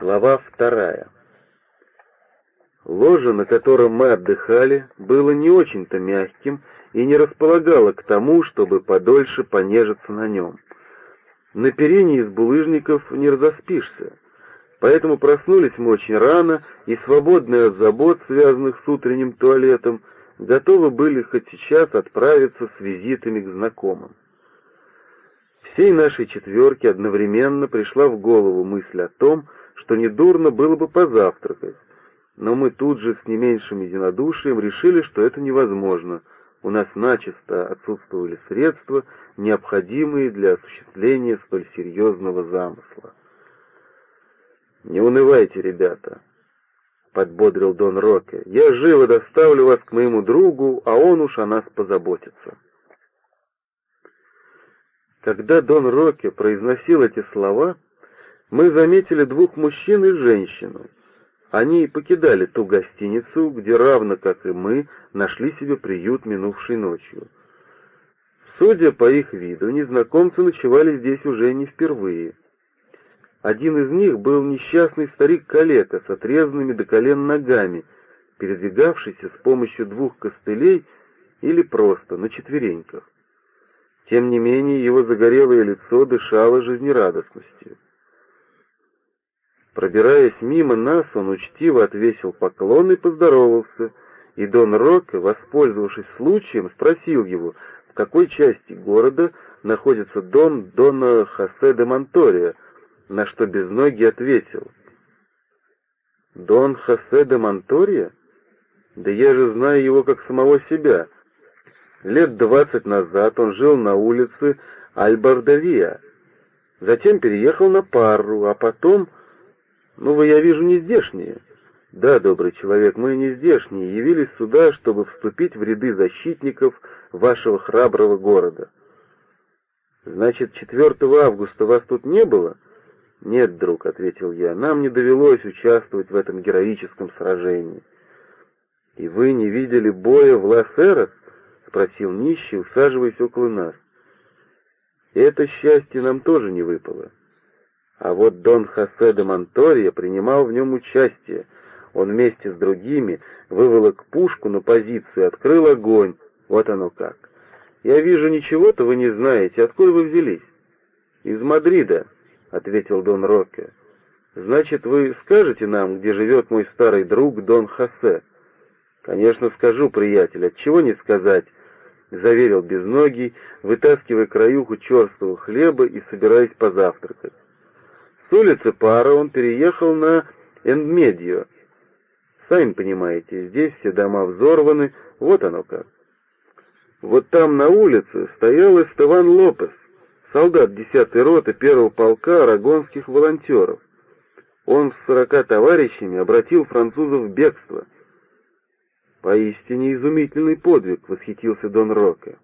Глава вторая. Ложе, на котором мы отдыхали, было не очень-то мягким и не располагало к тому, чтобы подольше понежиться на нем. На перине из булыжников не разоспишься, поэтому проснулись мы очень рано и, свободные от забот, связанных с утренним туалетом, готовы были хоть сейчас отправиться с визитами к знакомым. Всей нашей четверке одновременно пришла в голову мысль о том, что недурно было бы позавтракать, но мы тут же с не меньшим единодушием решили, что это невозможно. У нас начисто отсутствовали средства, необходимые для осуществления столь серьезного замысла. «Не унывайте, ребята», — подбодрил Дон Роке. «Я живо доставлю вас к моему другу, а он уж о нас позаботится». Когда Дон Роке произносил эти слова, мы заметили двух мужчин и женщину. Они покидали ту гостиницу, где, равно как и мы, нашли себе приют минувшей ночью. Судя по их виду, незнакомцы ночевали здесь уже не впервые. Один из них был несчастный старик-калека с отрезанными до колен ногами, передвигавшийся с помощью двух костылей или просто на четвереньках. Тем не менее, его загорелое лицо дышало жизнерадостностью. Пробираясь мимо нас, он учтиво отвесил поклон и поздоровался, и Дон Роке, воспользовавшись случаем, спросил его, в какой части города находится дом Дона Хосе де Монтория, на что Безногий ответил. «Дон Хосе де Монтория? Да я же знаю его как самого себя. Лет двадцать назад он жил на улице Альбардавия, затем переехал на Парру, а потом «Ну, вы, я вижу, не здешние». «Да, добрый человек, мы не здешние, явились сюда, чтобы вступить в ряды защитников вашего храброго города». «Значит, 4 августа вас тут не было?» «Нет, друг», — ответил я, — «нам не довелось участвовать в этом героическом сражении». «И вы не видели боя в Лассерос?» — спросил нищий, усаживаясь около нас. «Это счастье нам тоже не выпало». А вот Дон Хосе де Монтория принимал в нем участие. Он вместе с другими выволок пушку на позицию открыл огонь. Вот оно как. Я вижу, ничего-то вы не знаете. Откуда вы взялись? Из Мадрида, ответил Дон Роке. Значит, вы скажете нам, где живет мой старый друг Дон Хосе? Конечно, скажу, приятель, отчего не сказать, заверил безногий, вытаскивая краюху черствого хлеба и собираясь позавтракать. Улицы Пара он переехал на Эндмедио. Сами понимаете, здесь все дома взорваны, вот оно как. Вот там на улице стоял Эстеван Лопес, солдат 10-й роты первого полка арагонских волонтеров. Он с сорока товарищами обратил французов в бегство. Поистине изумительный подвиг, восхитился Дон Роке.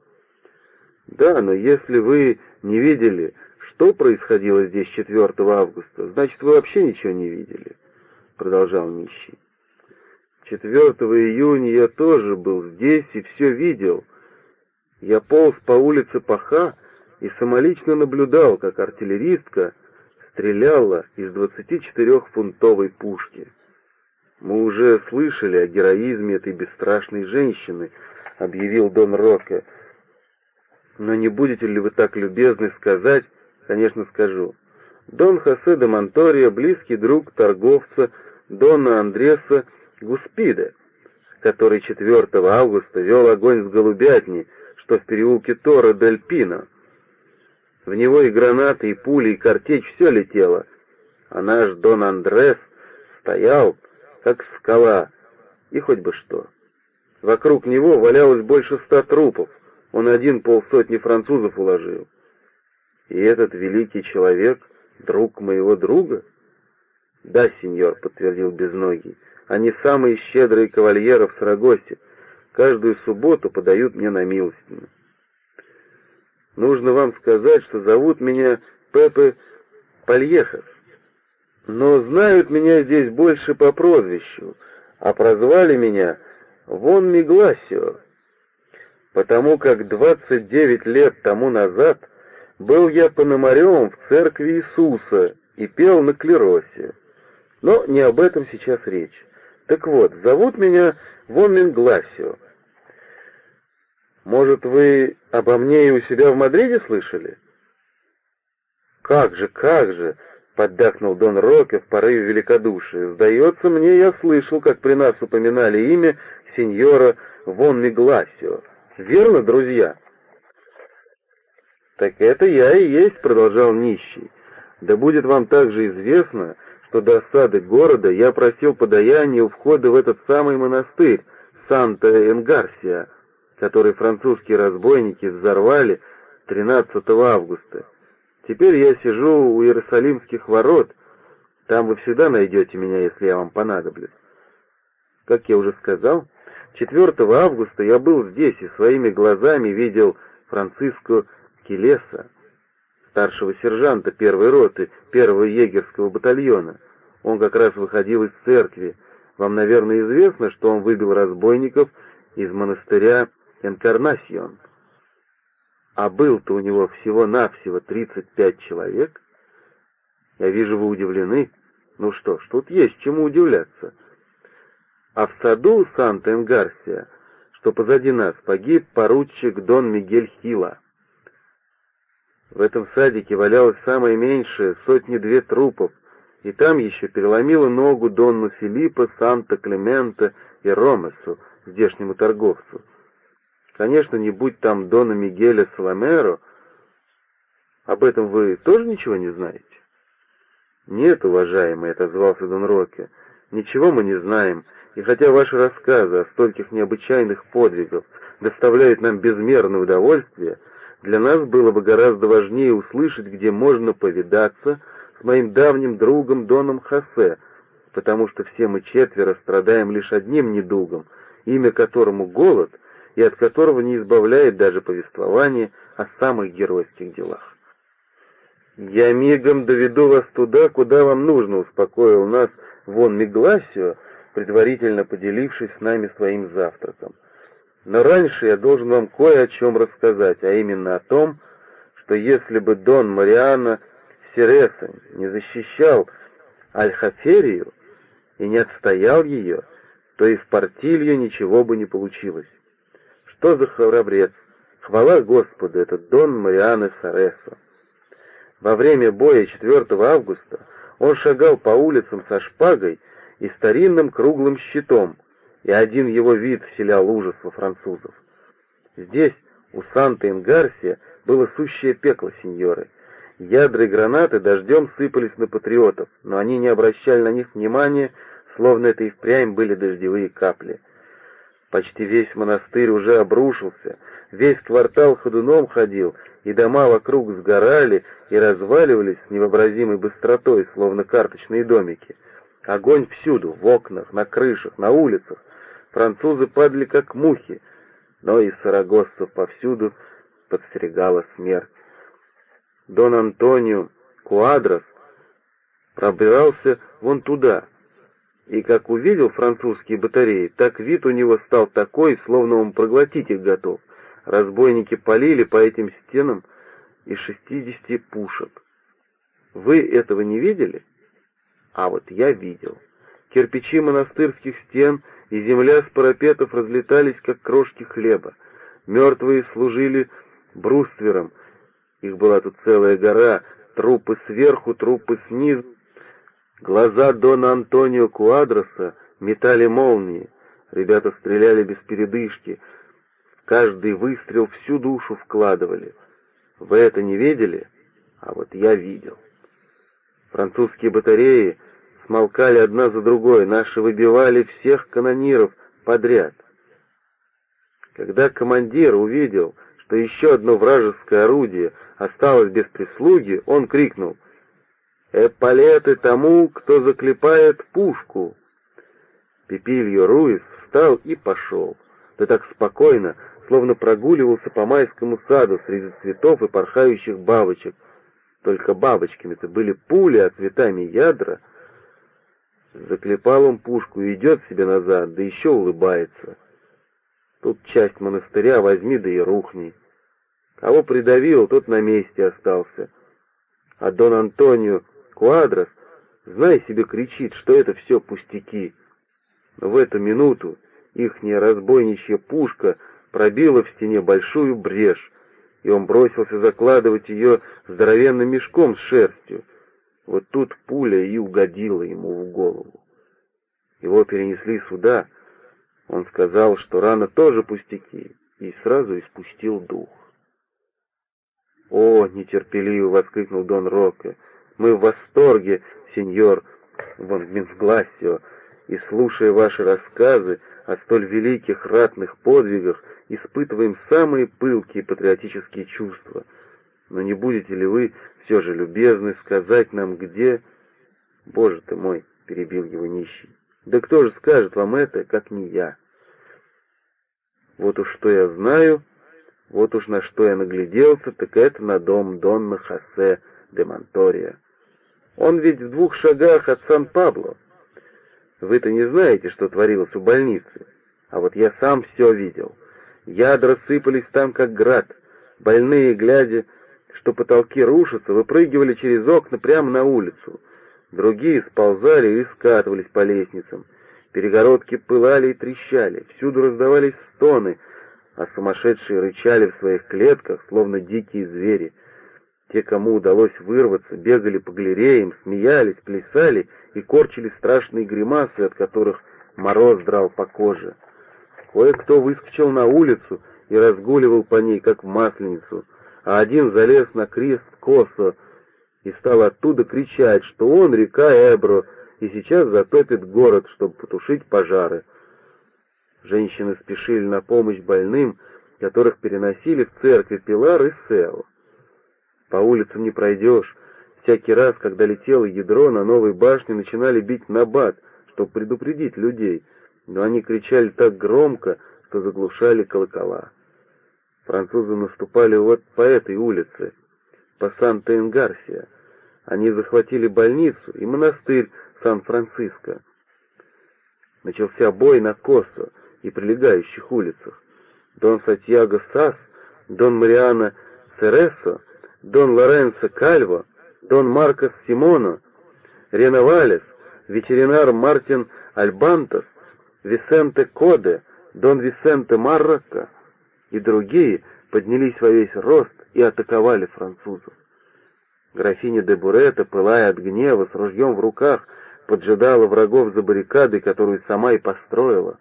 Да, но если вы не видели что происходило здесь 4 августа, значит, вы вообще ничего не видели, — продолжал нищий. 4 июня я тоже был здесь и все видел. Я полз по улице Паха и самолично наблюдал, как артиллеристка стреляла из 24-фунтовой пушки. Мы уже слышали о героизме этой бесстрашной женщины, — объявил Дон Роке. Но не будете ли вы так любезны сказать, конечно, скажу. Дон Хосе де Монтория — близкий друг торговца Дона Андреса Гуспиде, который 4 августа вел огонь с голубятни, что в переулке Тора дель Пино. В него и гранаты, и пули, и картечь — все летело, а наш Дон Андрес стоял, как скала, и хоть бы что. Вокруг него валялось больше ста трупов, он один полсотни французов уложил. И этот великий человек — друг моего друга? Да, сеньор, — подтвердил Безногий, — они самые щедрые кавальеры в Сарагосе. Каждую субботу подают мне на милостину. Нужно вам сказать, что зовут меня Пепе Пальехас, но знают меня здесь больше по прозвищу, а прозвали меня Вон Мигласио, потому как двадцать девять лет тому назад был я пономарем в церкви Иисуса и пел на клеросе. Но не об этом сейчас речь. Так вот, зовут меня Вон Мингласио. Может, вы обо мне и у себя в Мадриде слышали? Как же, как же, поддакнул Дон Роке в порыве великодушия. Сдается мне, я слышал, как при нас упоминали имя сеньора Вон Мигласио. Верно, друзья? Так это я и есть, продолжал нищий. Да будет вам также известно, что до осады города я просил подаяние у входа в этот самый монастырь, Санта-Энгарсия, который французские разбойники взорвали 13 августа. Теперь я сижу у Иерусалимских ворот, там вы всегда найдете меня, если я вам понадоблюсь. Как я уже сказал, 4 августа я был здесь и своими глазами видел Франциско Келеса, старшего сержанта первой роты первого егерского батальона. Он как раз выходил из церкви. Вам, наверное, известно, что он выбил разбойников из монастыря Энкарнасьон. А был-то у него всего-навсего 35 человек. Я вижу, вы удивлены. Ну что ж, тут есть чему удивляться. А в саду Санта-Энгарсия, что позади нас, погиб поручик Дон Мигель Хила. В этом садике валялось самое меньшее, сотни-две трупов, и там еще переломила ногу Донну Филиппа, Санта-Клемента и Ромесу, здешнему торговцу. Конечно, не будь там Дона Мигеля Соломеро, об этом вы тоже ничего не знаете? Нет, уважаемый, — отозвался Дон Роке, — ничего мы не знаем, и хотя ваши рассказы о стольких необычайных подвигах доставляют нам безмерное удовольствие, — для нас было бы гораздо важнее услышать, где можно повидаться с моим давним другом Доном Хосе, потому что все мы четверо страдаем лишь одним недугом, имя которому голод, и от которого не избавляет даже повествование о самых геройских делах. «Я мигом доведу вас туда, куда вам нужно», — успокоил нас вон Мегласио, предварительно поделившись с нами своим завтраком. Но раньше я должен вам кое о чем рассказать, а именно о том, что если бы Дон Мариано Сереса не защищал Альхаферию и не отстоял ее, то и в Портилью ничего бы не получилось. Что за храбрец! Хвала Господу, этот Дон Мариано Саресо! Во время боя 4 августа он шагал по улицам со шпагой и старинным круглым щитом — и один его вид вселял ужас во французов. Здесь, у Санта-Ингарсия, было сущее пекло, сеньоры. Ядра и гранаты дождем сыпались на патриотов, но они не обращали на них внимания, словно это и впрямь были дождевые капли. Почти весь монастырь уже обрушился, весь квартал ходуном ходил, и дома вокруг сгорали и разваливались с невообразимой быстротой, словно карточные домики. Огонь всюду, в окнах, на крышах, на улицах. Французы падали как мухи, но и сарагоссов повсюду подстерегала смерть. Дон Антонио Куадрос пробирался вон туда, и как увидел французские батареи, так вид у него стал такой, словно он проглотить их готов. Разбойники полили по этим стенам из шестидесяти пушек. Вы этого не видели? А вот я видел. Кирпичи монастырских стен — и земля с парапетов разлетались, как крошки хлеба. Мертвые служили бруствером. Их была тут целая гора, трупы сверху, трупы снизу. Глаза Дона Антонио Куадроса метали молнии. Ребята стреляли без передышки. Каждый выстрел всю душу вкладывали. Вы это не видели? А вот я видел. Французские батареи смолкали одна за другой, наши выбивали всех канониров подряд. Когда командир увидел, что еще одно вражеское орудие осталось без прислуги, он крикнул «Эполеты тому, кто заклепает пушку!» Пепильо Руис встал и пошел, да так спокойно, словно прогуливался по майскому саду среди цветов и порхающих бабочек. Только бабочками-то были пули, а цветами ядра — Заклепал он пушку и идет себе назад, да еще улыбается. Тут часть монастыря возьми да и рухни. Кого придавил, тот на месте остался. А Дон Антонио Куадрос знай себе, кричит, что это все пустяки. Но в эту минуту ихняя разбойничья пушка пробила в стене большую брешь, и он бросился закладывать ее здоровенным мешком с шерстью. Вот тут пуля и угодила ему в голову. Его перенесли сюда. Он сказал, что рана тоже пустяки, и сразу испустил дух. «О!» — нетерпеливо воскликнул Дон Роке. «Мы в восторге, сеньор Вон Минсгласио, и, слушая ваши рассказы о столь великих ратных подвигах, испытываем самые пылкие патриотические чувства. Но не будете ли вы все же любезны сказать нам, где...» «Боже ты мой!» — перебил его нищий. «Да кто же скажет вам это, как не я?» «Вот уж что я знаю, вот уж на что я нагляделся, так это на дом Донна Хосе де Монтория. Он ведь в двух шагах от Сан-Пабло. Вы-то не знаете, что творилось у больницы, а вот я сам все видел. Ядра сыпались там, как град. Больные, глядя, что потолки рушатся, выпрыгивали через окна прямо на улицу. Другие сползали и скатывались по лестницам. Перегородки пылали и трещали, всюду раздавались стоны — а сумасшедшие рычали в своих клетках, словно дикие звери. Те, кому удалось вырваться, бегали по галереям, смеялись, плясали и корчили страшные гримасы, от которых мороз драл по коже. Кое-кто выскочил на улицу и разгуливал по ней, как в масленицу, а один залез на крест косо и стал оттуда кричать, что он река Эбро, и сейчас затопит город, чтобы потушить пожары. Женщины спешили на помощь больным, которых переносили в церкви Пилар и Сео. По улицам не пройдешь. Всякий раз, когда летело ядро, на новой башне начинали бить набат, чтобы предупредить людей, но они кричали так громко, что заглушали колокола. Французы наступали вот по этой улице, по Санта-Ингарсия. Они захватили больницу и монастырь Сан-Франциско. Начался бой на Косо, и прилегающих улицах. Дон Сатьяго Сас, Дон Мариано Сересо, Дон Лоренцо Кальво, Дон Маркос Симоно, Реновалес, ветеринар Мартин Альбантос, Висенте Коде, Дон Висенте Марроко и другие поднялись во весь рост и атаковали французов. Графиня де Бурета, пылая от гнева, с ружьем в руках, поджидала врагов за баррикадой, которую сама и построила.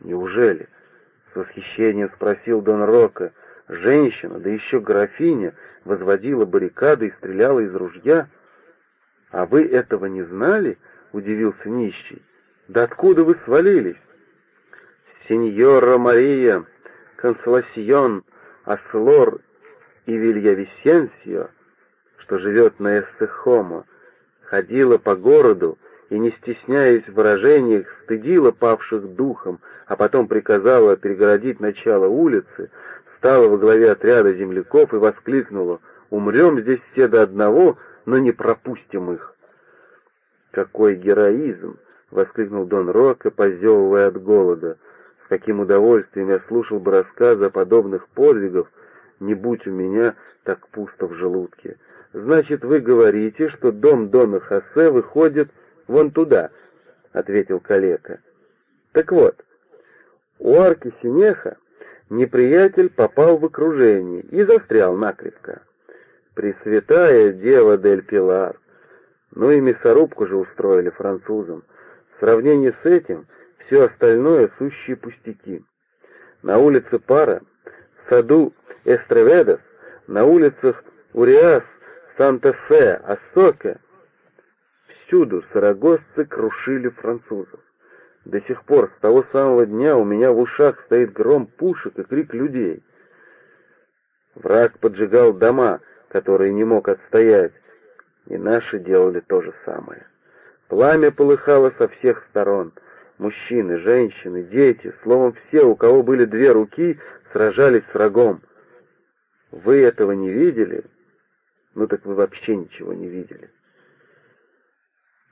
«Неужели?» — с восхищением спросил Дон Рока. «Женщина, да еще графиня, возводила баррикады и стреляла из ружья?» «А вы этого не знали?» — удивился нищий. «Да откуда вы свалились?» «Сеньора Мария, Консоласьон, Аслор и Вильявисенсио, что живет на Эссехомо, ходила по городу и, не стесняясь в выражениях, стыдила павших духом, а потом приказала перегородить начало улицы, стала во главе отряда земляков и воскликнула «Умрем здесь все до одного, но не пропустим их». «Какой героизм!» — воскликнул Дон Рока, позевывая от голода. «С каким удовольствием я слушал бы рассказы о подобных подвигах, не будь у меня так пусто в желудке. Значит, вы говорите, что дом Дона Хосе выходит вон туда», — ответил калека. «Так вот, у арки Синеха неприятель попал в окружение и застрял накрепко. Пресвятая дева Дель Пилар. Ну и мясорубку же устроили французам. В сравнении с этим все остальное сущие пустяки. На улице Пара, в саду Эстреведос, на улицах Уриас, Санта-Фе, Ассока Всюду сарагосцы крушили французов. До сих пор, с того самого дня, у меня в ушах стоит гром пушек и крик людей. Враг поджигал дома, которые не мог отстоять, и наши делали то же самое. Пламя полыхало со всех сторон. Мужчины, женщины, дети, словом, все, у кого были две руки, сражались с врагом. Вы этого не видели? Ну так вы вообще ничего не видели.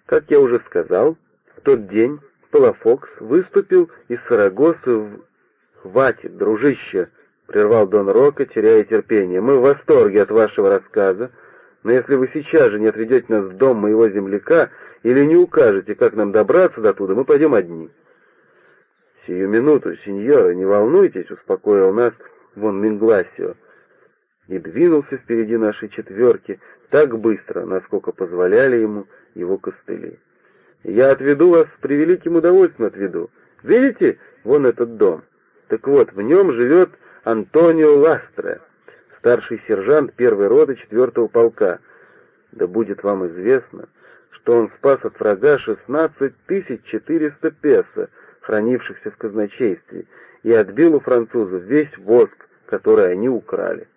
Как я уже сказал, в тот день Палафокс выступил из Сарагосы в... «Хватит, дружище!» — прервал Дон Рока, теряя терпение. «Мы в восторге от вашего рассказа, Но если вы сейчас же не отведете нас в дом моего земляка или не укажете, как нам добраться до туда, мы пойдем одни». «Сию минуту, сеньора, не волнуйтесь», — успокоил нас вон Мингласио, и двинулся впереди нашей четверки так быстро, насколько позволяли ему его костыли. «Я отведу вас с превеликим удовольствием отведу. Видите, вон этот дом? Так вот, в нем живет Антонио Ластре, старший сержант первой роты четвертого полка. Да будет вам известно, что он спас от врага 16 400 песо, хранившихся в казначействе, и отбил у французов весь воск, который они украли.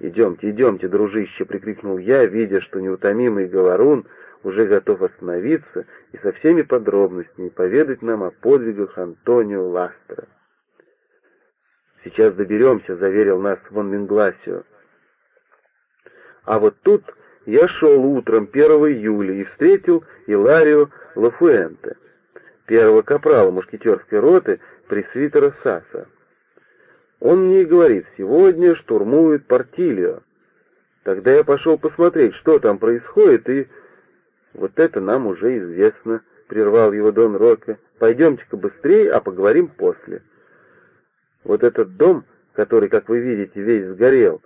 «Идемте, идемте, дружище!» — прикрикнул я, видя, что неутомимый говорун уже готов остановиться и со всеми подробностями поведать нам о подвигах Антонио Ластера. «Сейчас доберемся», — заверил нас Вон Мингласио. А вот тут я шел утром 1 июля и встретил Иларио Лафуэнте, первого капрала мушкетерской роты пресвитера Саса. Он мне говорит, сегодня штурмуют Портильо. Тогда я пошел посмотреть, что там происходит, и... Вот это нам уже известно, — прервал его Дон Рока. Пойдемте-ка быстрее, а поговорим после. Вот этот дом, который, как вы видите, весь сгорел,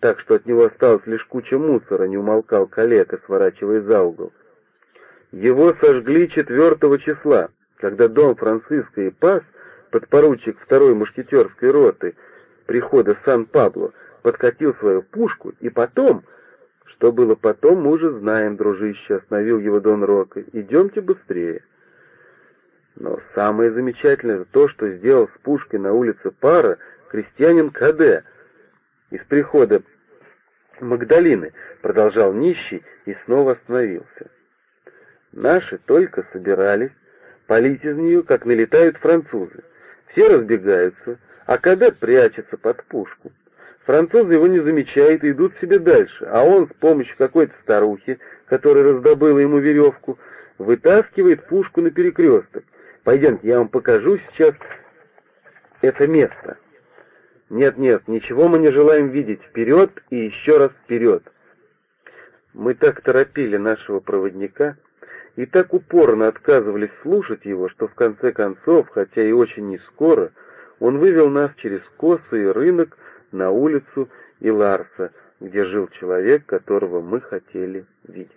так что от него осталась лишь куча мусора, не умолкал калека, сворачивая за угол. Его сожгли 4 числа, когда дом Франциска и Пас — подпоручик второй мушкетерской роты прихода Сан-Пабло подкатил свою пушку, и потом... Что было потом, мы уже знаем, дружище, остановил его Дон Рока. Идемте быстрее. Но самое замечательное то, что сделал с пушкой на улице Пара крестьянин Каде из прихода Магдалины, продолжал нищий и снова остановился. Наши только собирались палить из нее, как налетают французы. Все разбегаются, а кадет прячется под пушку. Французы его не замечают и идут себе дальше, а он с помощью какой-то старухи, которая раздобыла ему веревку, вытаскивает пушку на перекресток. Пойдемте, я вам покажу сейчас это место. Нет-нет, ничего мы не желаем видеть. Вперед и еще раз вперед. Мы так торопили нашего проводника, и так упорно отказывались слушать его, что в конце концов, хотя и очень нескоро, он вывел нас через косы и рынок на улицу Иларса, где жил человек, которого мы хотели видеть.